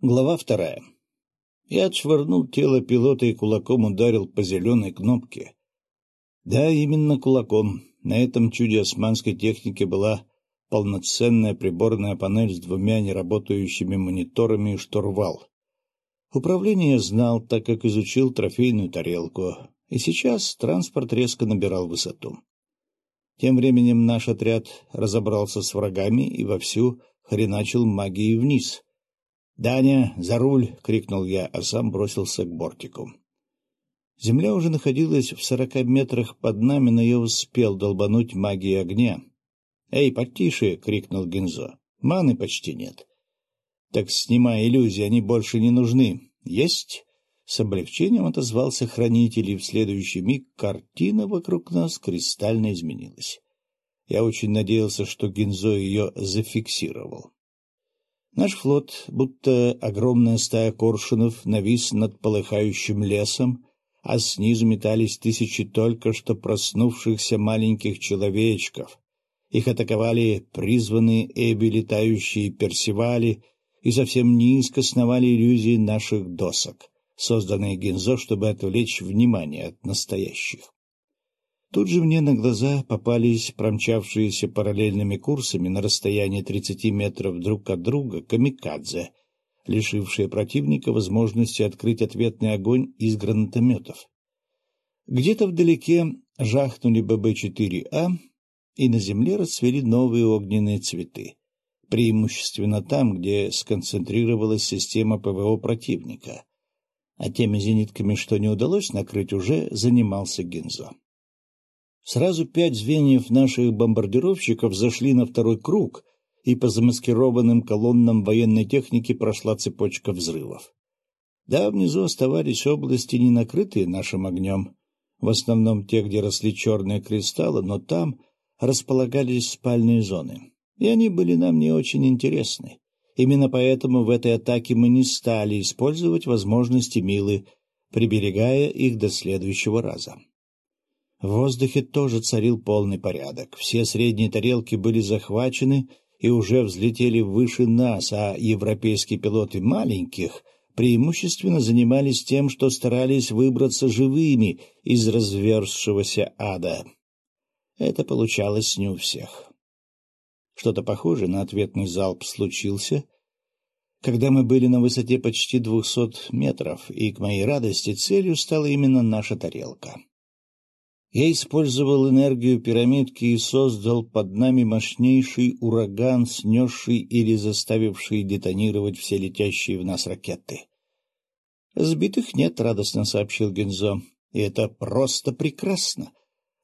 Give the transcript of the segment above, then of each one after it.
Глава вторая. Я отшвырнул тело пилота и кулаком ударил по зеленой кнопке. Да, именно кулаком. На этом чуде османской техники была полноценная приборная панель с двумя неработающими мониторами и штурвал. Управление я знал, так как изучил трофейную тарелку, и сейчас транспорт резко набирал высоту. Тем временем наш отряд разобрался с врагами и вовсю хреначил магией вниз — «Даня, за руль!» — крикнул я, а сам бросился к бортику. Земля уже находилась в сорока метрах под нами, но я успел долбануть магией огня. «Эй, потише!» — крикнул Гинзо. «Маны почти нет». «Так снимай иллюзии, они больше не нужны». «Есть!» С облегчением отозвался хранитель, и в следующий миг картина вокруг нас кристально изменилась. Я очень надеялся, что Гинзо ее зафиксировал. Наш флот, будто огромная стая коршунов, навис над полыхающим лесом, а снизу метались тысячи только что проснувшихся маленьких человечков. Их атаковали призванные эби летающие персивали и совсем низко сновали иллюзии наших досок, созданные Гензо, чтобы отвлечь внимание от настоящих. Тут же мне на глаза попались промчавшиеся параллельными курсами на расстоянии 30 метров друг от друга камикадзе, лишившие противника возможности открыть ответный огонь из гранатометов. Где-то вдалеке жахнули ББ-4А, и на земле расцвели новые огненные цветы, преимущественно там, где сконцентрировалась система ПВО противника. А теми зенитками, что не удалось накрыть, уже занимался Гензо. Сразу пять звеньев наших бомбардировщиков зашли на второй круг, и по замаскированным колоннам военной техники прошла цепочка взрывов. Да, внизу оставались области, не накрытые нашим огнем, в основном те, где росли черные кристаллы, но там располагались спальные зоны, и они были нам не очень интересны. Именно поэтому в этой атаке мы не стали использовать возможности Милы, приберегая их до следующего раза. В воздухе тоже царил полный порядок. Все средние тарелки были захвачены и уже взлетели выше нас, а европейские пилоты маленьких преимущественно занимались тем, что старались выбраться живыми из разверзшегося ада. Это получалось не у всех. Что-то похожее на ответный залп случился, когда мы были на высоте почти двухсот метров, и, к моей радости, целью стала именно наша тарелка. Я использовал энергию пирамидки и создал под нами мощнейший ураган, снесший или заставивший детонировать все летящие в нас ракеты. «Сбитых нет», — радостно сообщил Гензо, — «и это просто прекрасно.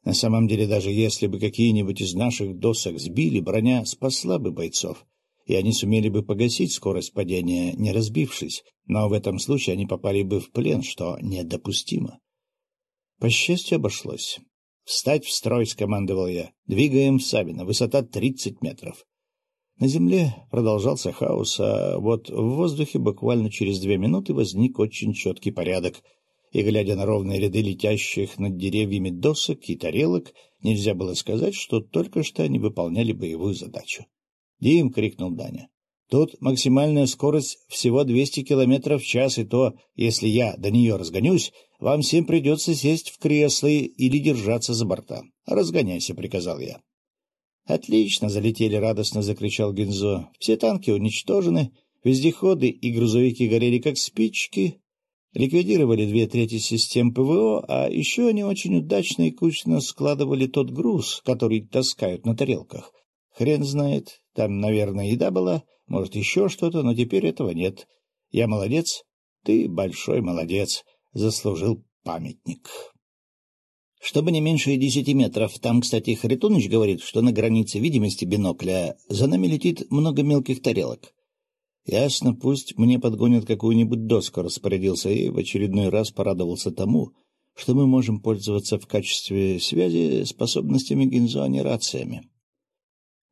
На самом деле, даже если бы какие-нибудь из наших досок сбили, броня спасла бы бойцов, и они сумели бы погасить скорость падения, не разбившись, но в этом случае они попали бы в плен, что недопустимо». По счастью, обошлось. «Встать в строй!» — скомандовал я. «Двигаем в Савино. Высота тридцать метров». На земле продолжался хаос, а вот в воздухе буквально через две минуты возник очень четкий порядок. И, глядя на ровные ряды летящих над деревьями досок и тарелок, нельзя было сказать, что только что они выполняли боевую задачу. «Дим!» — крикнул Даня. Тут максимальная скорость всего 200 километров в час, и то, если я до нее разгонюсь, вам всем придется сесть в кресло или держаться за борта. Разгоняйся, — приказал я. — Отлично, — залетели радостно, — закричал Гензо. Все танки уничтожены, вездеходы и грузовики горели как спички. Ликвидировали две трети систем ПВО, а еще они очень удачно и кучно складывали тот груз, который таскают на тарелках. Хрен знает, там, наверное, еда была, может, еще что-то, но теперь этого нет. Я молодец, ты большой молодец, заслужил памятник. Чтобы не меньше десяти метров, там, кстати, Харитоныч говорит, что на границе видимости бинокля за нами летит много мелких тарелок. Ясно, пусть мне подгонят какую-нибудь доску, распорядился и в очередной раз порадовался тому, что мы можем пользоваться в качестве связи способностями Гинзо, рациями.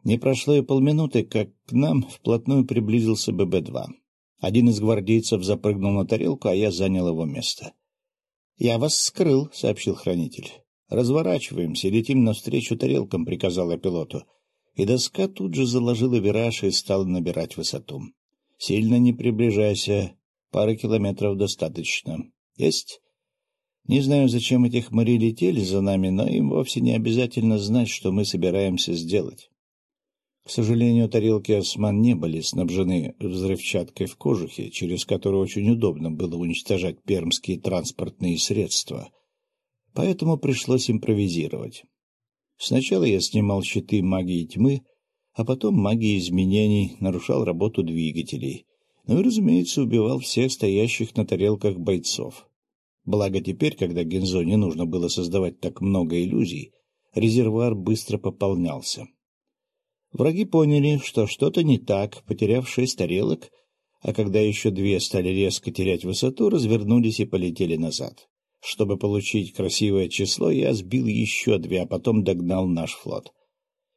Не прошло и полминуты, как к нам вплотную приблизился ББ-2. Один из гвардейцев запрыгнул на тарелку, а я занял его место. — Я вас скрыл, — сообщил хранитель. — Разворачиваемся, летим навстречу тарелкам, — приказал я пилоту. И доска тут же заложила вираж и стала набирать высоту. Сильно не приближайся. Пары километров достаточно. Есть? Не знаю, зачем эти хмари летели за нами, но им вовсе не обязательно знать, что мы собираемся сделать. К сожалению, тарелки «Осман» не были снабжены взрывчаткой в кожухе, через которую очень удобно было уничтожать пермские транспортные средства. Поэтому пришлось импровизировать. Сначала я снимал щиты магии тьмы, а потом магии изменений, нарушал работу двигателей. Ну и, разумеется, убивал всех стоящих на тарелках бойцов. Благо теперь, когда Гензо не нужно было создавать так много иллюзий, резервуар быстро пополнялся. Враги поняли, что что-то не так, потеряв шесть тарелок, а когда еще две стали резко терять высоту, развернулись и полетели назад. Чтобы получить красивое число, я сбил еще две, а потом догнал наш флот.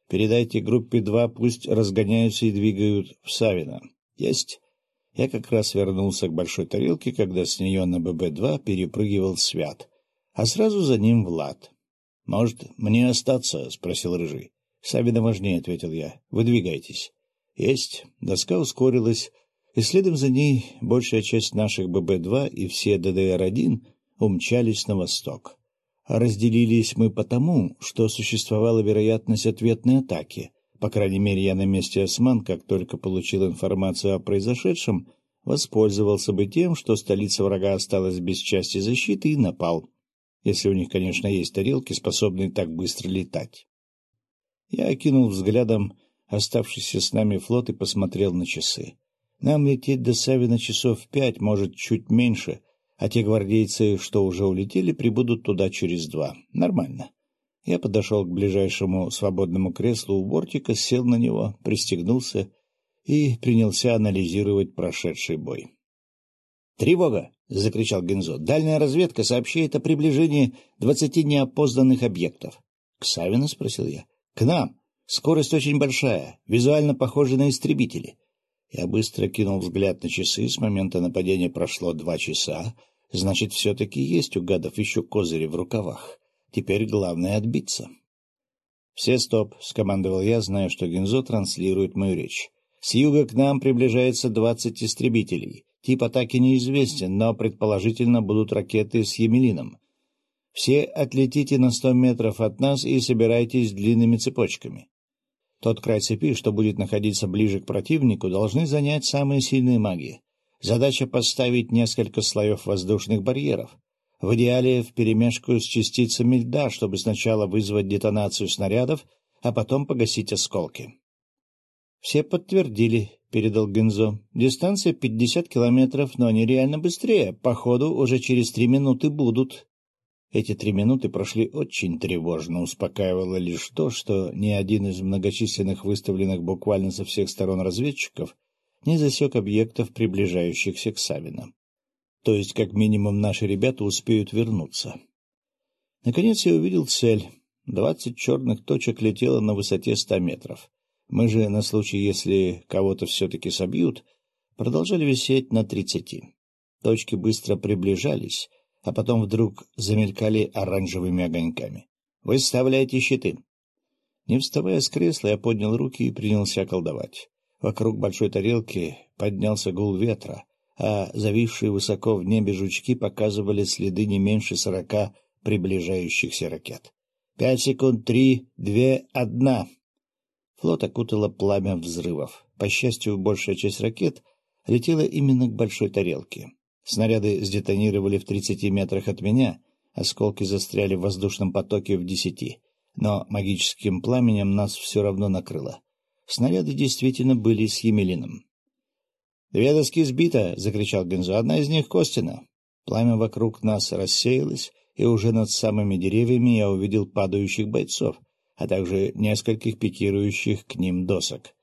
Передайте группе два, пусть разгоняются и двигают в Савино. Есть. Я как раз вернулся к большой тарелке, когда с нее на ББ-2 перепрыгивал Свят, а сразу за ним Влад. — Может, мне остаться? — спросил Рыжий. — Савина важнее, — ответил я. — Выдвигайтесь. — Есть. Доска ускорилась, и следом за ней большая часть наших ББ-2 и все ДДР-1 умчались на восток. Разделились мы потому, что существовала вероятность ответной атаки. По крайней мере, я на месте осман, как только получил информацию о произошедшем, воспользовался бы тем, что столица врага осталась без части защиты, и напал. Если у них, конечно, есть тарелки, способные так быстро летать. Я окинул взглядом оставшийся с нами флот и посмотрел на часы. Нам лететь до Савина часов пять, может, чуть меньше, а те гвардейцы, что уже улетели, прибудут туда через два. Нормально. Я подошел к ближайшему свободному креслу у бортика, сел на него, пристегнулся и принялся анализировать прошедший бой. «Тревога!» — закричал Гензо. «Дальняя разведка сообщает о приближении двадцати неопознанных объектов». «К Савину?» — спросил я. «К нам. Скорость очень большая, визуально похожа на истребители. Я быстро кинул взгляд на часы. С момента нападения прошло два часа. Значит, все-таки есть у гадов еще козыри в рукавах. Теперь главное — отбиться. «Все стоп!» — скомандовал я, зная, что Гензо транслирует мою речь. «С юга к нам приближается двадцать истребителей. Тип атаки неизвестен, но предположительно будут ракеты с Емелином. Все отлетите на сто метров от нас и собирайтесь длинными цепочками. Тот край цепи, что будет находиться ближе к противнику, должны занять самые сильные маги. Задача — поставить несколько слоев воздушных барьеров. В идеале вперемешку с частицами льда, чтобы сначала вызвать детонацию снарядов, а потом погасить осколки. — Все подтвердили, — передал Гензо. — Дистанция пятьдесят километров, но они реально быстрее. Походу, уже через три минуты будут. Эти три минуты прошли очень тревожно, успокаивало лишь то, что ни один из многочисленных выставленных буквально со всех сторон разведчиков не засек объектов, приближающихся к Савинам. То есть, как минимум, наши ребята успеют вернуться. Наконец я увидел цель. Двадцать черных точек летело на высоте ста метров. Мы же, на случай, если кого-то все-таки собьют, продолжали висеть на тридцати. Точки быстро приближались, а потом вдруг замелькали оранжевыми огоньками. «Выставляйте щиты!» Не вставая с кресла, я поднял руки и принялся колдовать. Вокруг большой тарелки поднялся гул ветра, а зависшие высоко в небе жучки показывали следы не меньше сорока приближающихся ракет. «Пять секунд, три, две, одна!» Флот окутало пламя взрывов. По счастью, большая часть ракет летела именно к большой тарелке. Снаряды сдетонировали в тридцати метрах от меня, осколки застряли в воздушном потоке в десяти, но магическим пламенем нас все равно накрыло. Снаряды действительно были с Емелином. — Две доски сбито! — закричал Гензо. — Одна из них Костина. Пламя вокруг нас рассеялось, и уже над самыми деревьями я увидел падающих бойцов, а также нескольких пикирующих к ним досок.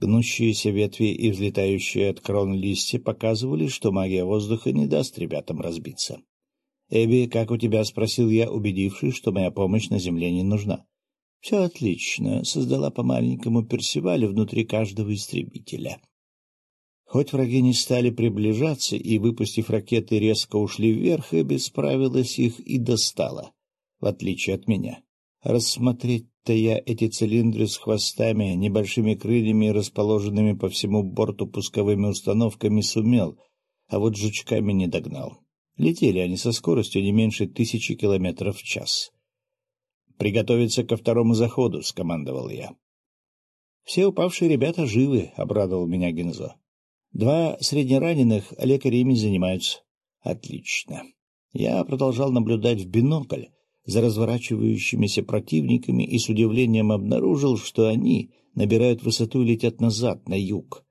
Гнущиеся ветви и взлетающие от крон листья показывали, что магия воздуха не даст ребятам разбиться. — Эбби, как у тебя? — спросил я, убедившись, что моя помощь на земле не нужна. — Все отлично. Создала по маленькому персивалю внутри каждого истребителя. Хоть враги не стали приближаться и, выпустив ракеты, резко ушли вверх, Эбби справилась их и достала, в отличие от меня. Рассмотреть Увидеть-то я эти цилиндры с хвостами, небольшими крыльями, расположенными по всему борту пусковыми установками, сумел, а вот жучками не догнал. Летели они со скоростью не меньше тысячи километров в час. «Приготовиться ко второму заходу», — скомандовал я. «Все упавшие ребята живы», — обрадовал меня Гензо. «Два среднераненых лекарями занимаются». «Отлично». Я продолжал наблюдать в бинокль за разворачивающимися противниками и с удивлением обнаружил, что они набирают высоту и летят назад, на юг.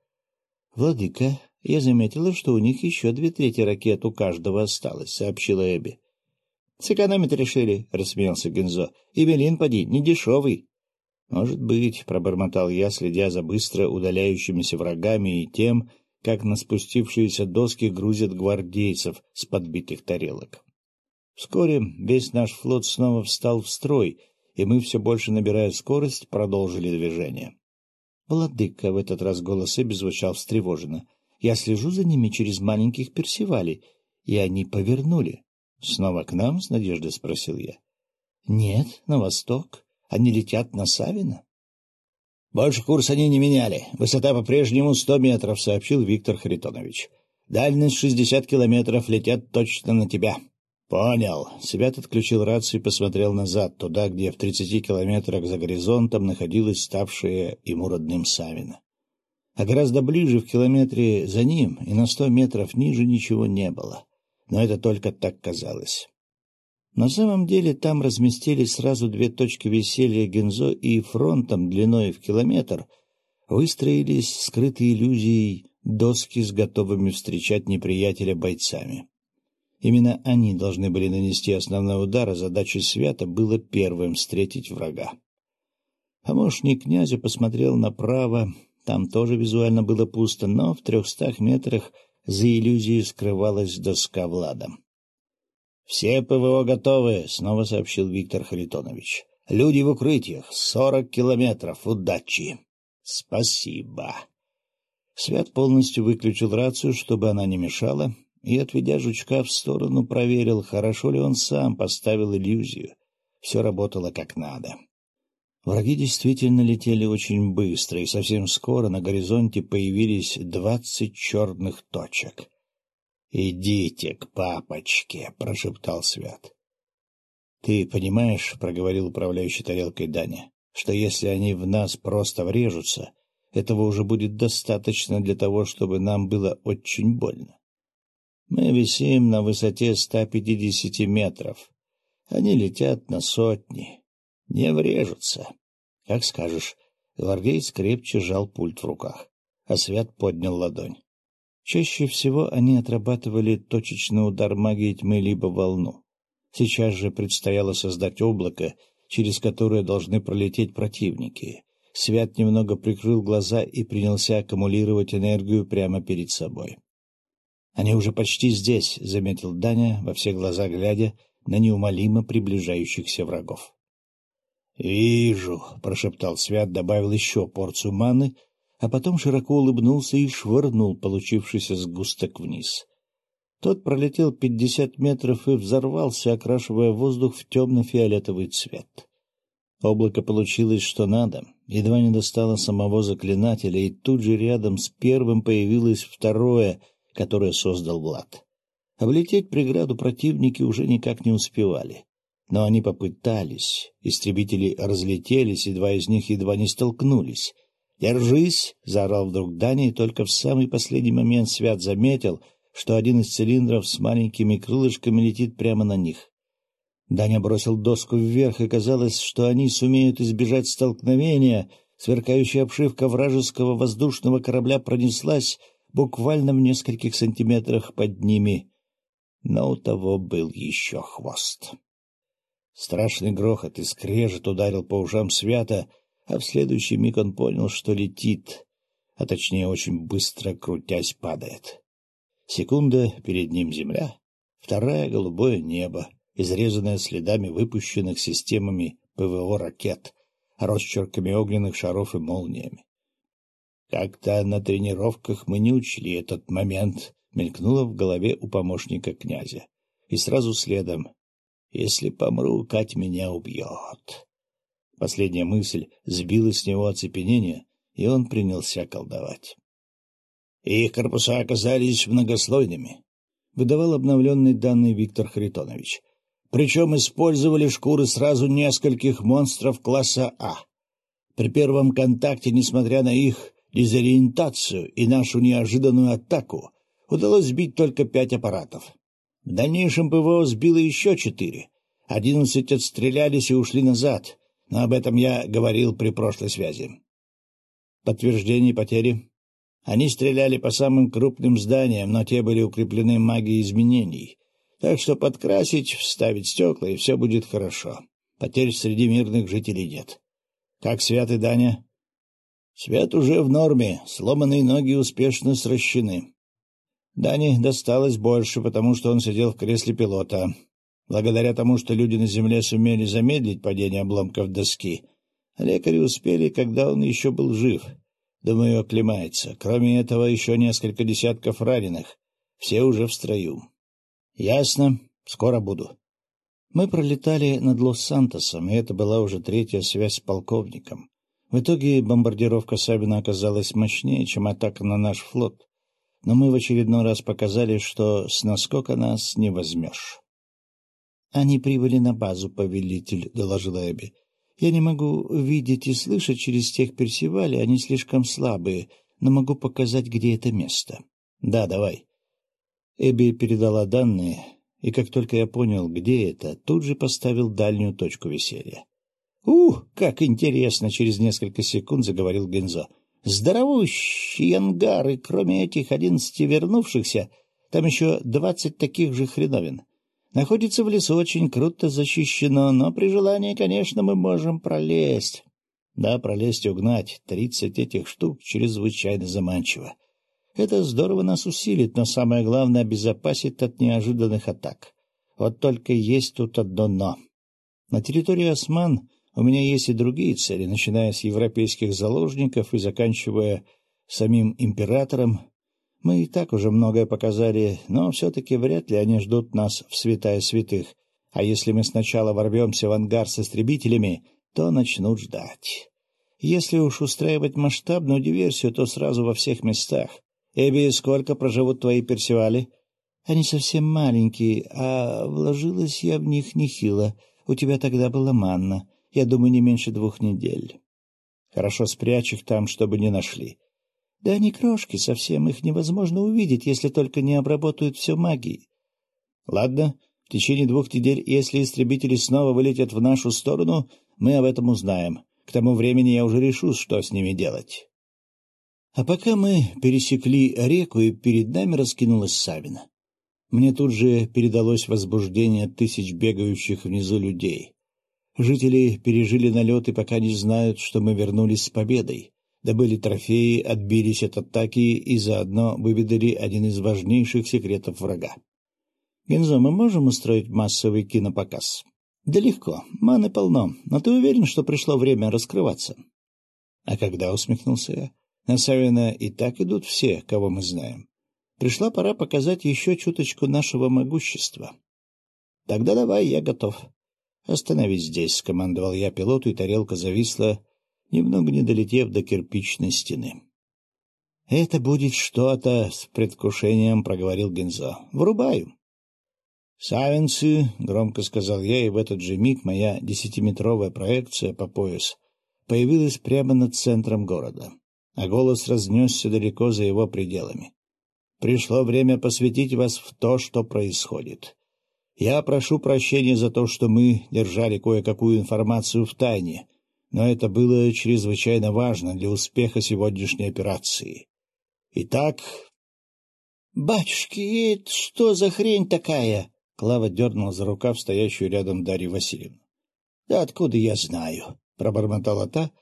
«Владыка, я заметила, что у них еще две трети ракет у каждого осталось», — сообщила Эбби. «Сэкономить решили», — рассмеялся Гензо. «И Белин, поди, не дешевый». «Может быть», — пробормотал я, следя за быстро удаляющимися врагами и тем, как на спустившиеся доски грузят гвардейцев с подбитых тарелок. Вскоре весь наш флот снова встал в строй, и мы, все больше набирая скорость, продолжили движение. «Владыка», — в этот раз голос Эбби звучал встревоженно, — «я слежу за ними через маленьких персивалей, и они повернули». «Снова к нам?» — с надеждой спросил я. «Нет, на восток. Они летят на Савино». «Больше курс они не меняли. Высота по-прежнему сто метров», — сообщил Виктор Харитонович. «Дальность шестьдесят километров летят точно на тебя». «Понял». Свят отключил рацию и посмотрел назад, туда, где в тридцати километрах за горизонтом находилась ставшая ему родным Савина. А гораздо ближе, в километре за ним, и на сто метров ниже ничего не было. Но это только так казалось. На самом деле там разместились сразу две точки веселья Гензо и фронтом длиной в километр выстроились скрытые иллюзией доски с готовыми встречать неприятеля бойцами. Именно они должны были нанести основной удар, а задачей Свята было первым встретить врага. Помощник князя посмотрел направо, там тоже визуально было пусто, но в трехстах метрах за иллюзией скрывалась доска Влада. — Все ПВО готовы, — снова сообщил Виктор Харитонович. — Люди в укрытиях, сорок километров, удачи. — Спасибо. Свят полностью выключил рацию, чтобы она не мешала, и, отведя жучка в сторону, проверил, хорошо ли он сам поставил иллюзию. Все работало как надо. Враги действительно летели очень быстро, и совсем скоро на горизонте появились двадцать черных точек. — Идите к папочке, — прошептал Свят. — Ты понимаешь, — проговорил управляющий тарелкой Даня, — что если они в нас просто врежутся, этого уже будет достаточно для того, чтобы нам было очень больно. Мы висим на высоте 150 метров. Они летят на сотни. Не врежутся. Как скажешь. Гвардейц крепче жал пульт в руках, а Свят поднял ладонь. Чаще всего они отрабатывали точечный удар магии тьмы либо волну. Сейчас же предстояло создать облако, через которое должны пролететь противники. Свят немного прикрыл глаза и принялся аккумулировать энергию прямо перед собой. «Они уже почти здесь», — заметил Даня, во все глаза глядя на неумолимо приближающихся врагов. «Вижу», — прошептал Свят, добавил еще порцию маны, а потом широко улыбнулся и швырнул получившийся сгусток вниз. Тот пролетел пятьдесят метров и взорвался, окрашивая воздух в темно-фиолетовый цвет. Облако получилось что надо, едва не достало самого заклинателя, и тут же рядом с первым появилось второе — которое создал Влад. Облететь преграду противники уже никак не успевали. Но они попытались. Истребители разлетелись, и два из них едва не столкнулись. «Держись!» — заорал вдруг Даня, и только в самый последний момент Свят заметил, что один из цилиндров с маленькими крылышками летит прямо на них. Даня бросил доску вверх, и казалось, что они сумеют избежать столкновения. Сверкающая обшивка вражеского воздушного корабля пронеслась буквально в нескольких сантиметрах под ними, но у того был еще хвост. Страшный грохот и скрежет ударил по ушам свято, а в следующий миг он понял, что летит, а точнее очень быстро, крутясь, падает. Секунда — перед ним земля, вторая — голубое небо, изрезанное следами выпущенных системами ПВО ракет, росчерками огненных шаров и молниями. Как-то на тренировках мы не учли этот момент, мелькнуло в голове у помощника князя. И сразу следом. Если помру, Кать меня убьет. Последняя мысль сбила с него оцепенение, и он принялся колдовать. Их корпуса оказались многослойными, — выдавал обновленный данный Виктор Харитонович. Причем использовали шкуры сразу нескольких монстров класса А. При первом контакте, несмотря на их дезориентацию и нашу неожиданную атаку, удалось сбить только пять аппаратов. В дальнейшем ПВО сбило еще четыре. Одиннадцать отстрелялись и ушли назад, но об этом я говорил при прошлой связи. Подтверждение потери. Они стреляли по самым крупным зданиям, но те были укреплены магией изменений. Так что подкрасить, вставить стекла, и все будет хорошо. Потерь среди мирных жителей нет. Как Свят и Даня? Свят уже в норме, сломанные ноги успешно сращены. Дане досталось больше, потому что он сидел в кресле пилота. Благодаря тому, что люди на земле сумели замедлить падение обломков доски, лекари успели, когда он еще был жив. Думаю, оклемается. Кроме этого, еще несколько десятков раненых. Все уже в строю. — Ясно. Скоро буду. Мы пролетали над Лос-Сантосом, и это была уже третья связь с полковником. В итоге бомбардировка Сабина оказалась мощнее, чем атака на наш флот. Но мы в очередной раз показали, что с наскока нас не возьмешь. — Они прибыли на базу, повелитель, — доложила Эбби. — Я не могу видеть и слышать через тех Персивали, они слишком слабые, но могу показать, где это место. — Да, давай. Эбби передала данные, и как только я понял, где это, тут же поставил дальнюю точку веселья. — Ух, как интересно! — через несколько секунд заговорил Гензо. — Здоровущие ангары, кроме этих одиннадцати вернувшихся, там еще двадцать таких же хреновин. Находится в лесу, очень круто защищено, но при желании, конечно, мы можем пролезть. Да, пролезть и угнать тридцать этих штук чрезвычайно заманчиво. Это здорово нас усилит, но самое главное — обезопасит от неожиданных атак. Вот только есть тут одно «но». На территории Осман у меня есть и другие цели, начиная с европейских заложников и заканчивая самим императором. Мы и так уже многое показали, но все-таки вряд ли они ждут нас в святая святых. А если мы сначала ворвемся в ангар с истребителями, то начнут ждать. Если уж устраивать масштабную диверсию, то сразу во всех местах. Эбби, сколько проживут твои персивали? Они совсем маленькие, а вложилась я в них нехило. У тебя тогда была манна. Я думаю, не меньше двух недель. Хорошо спрячь их там, чтобы не нашли. Да они крошки совсем, их невозможно увидеть, если только не обработают все магией. Ладно, в течение двух недель, если истребители снова вылетят в нашу сторону, мы об этом узнаем. К тому времени я уже решу, что с ними делать. А пока мы пересекли реку, и перед нами раскинулась Савина. Мне тут же передалось возбуждение тысяч бегающих внизу людей. Жители пережили налет и пока не знают, что мы вернулись с победой, добыли трофеи, отбились от атаки и заодно выведали один из важнейших секретов врага. Гензо, мы можем устроить массовый кинопоказ? Да легко, маны полно, но ты уверен, что пришло время раскрываться? А когда, усмехнулся я, на Савина и так идут все, кого мы знаем. Пришла пора показать еще чуточку нашего могущества. — Тогда давай, я готов. — Остановись здесь, — скомандовал я пилоту, и тарелка зависла, немного не долетев до кирпичной стены. — Это будет что-то, — с предвкушением проговорил Гензо. — Врубаю. — Савинцы, — громко сказал я, и в этот же миг моя десятиметровая проекция по пояс появилась прямо над центром города а голос разнесся далеко за его пределами. «Пришло время посвятить вас в то, что происходит. Я прошу прощения за то, что мы держали кое-какую информацию в тайне, но это было чрезвычайно важно для успеха сегодняшней операции. Итак...» «Батюшки, это что за хрень такая?» Клава дернула за рукав стоящую рядом Дарью Васильевну. — Да откуда я знаю? — пробормотала та,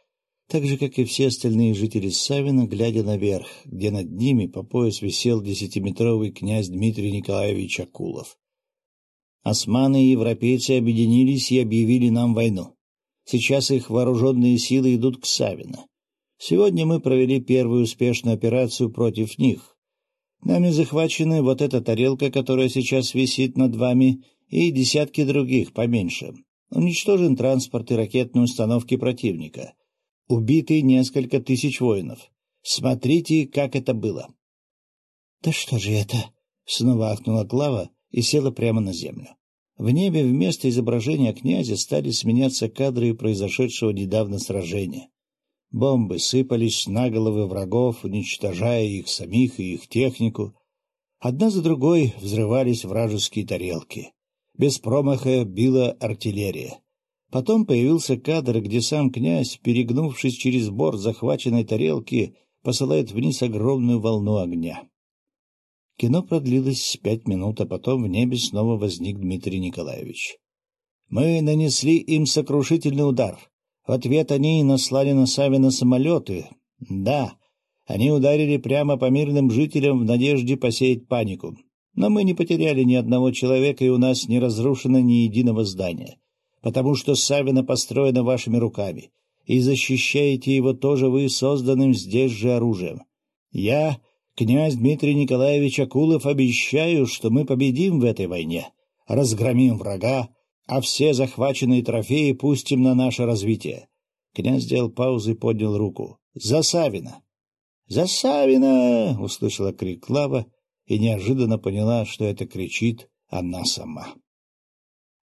так же, как и все остальные жители Савина, глядя наверх, где над ними по пояс висел десятиметровый князь Дмитрий Николаевич Акулов. Османы и европейцы объединились и объявили нам войну. Сейчас их вооруженные силы идут к Савино. Сегодня мы провели первую успешную операцию против них. Нами захвачены вот эта тарелка, которая сейчас висит над вами, и десятки других поменьше. Уничтожен транспорт и ракетные установки противника. Убиты несколько тысяч воинов. Смотрите, как это было. — Да что же это? — снова ахнула Клава и села прямо на землю. В небе вместо изображения князя стали сменяться кадры произошедшего недавно сражения. Бомбы сыпались на головы врагов, уничтожая их самих и их технику. Одна за другой взрывались вражеские тарелки. Без промаха била артиллерия. Потом появился кадр, где сам князь, перегнувшись через борт захваченной тарелки, посылает вниз огромную волну огня. Кино продлилось пять минут, а потом в небе снова возник Дмитрий Николаевич. «Мы нанесли им сокрушительный удар. В ответ они наслали на Савина самолеты. Да, они ударили прямо по мирным жителям в надежде посеять панику. Но мы не потеряли ни одного человека, и у нас не разрушено ни единого здания, потому что Савина построена вашими руками, и защищаете его тоже вы созданным здесь же оружием. Я, князь Дмитрий Николаевич Акулов, обещаю, что мы победим в этой войне, разгромим врага, а все захваченные трофеи пустим на наше развитие. Князь сделал паузу и поднял руку. «За Савина!» «За Савина!» — услышала крик Клава и неожиданно поняла, что это кричит она сама.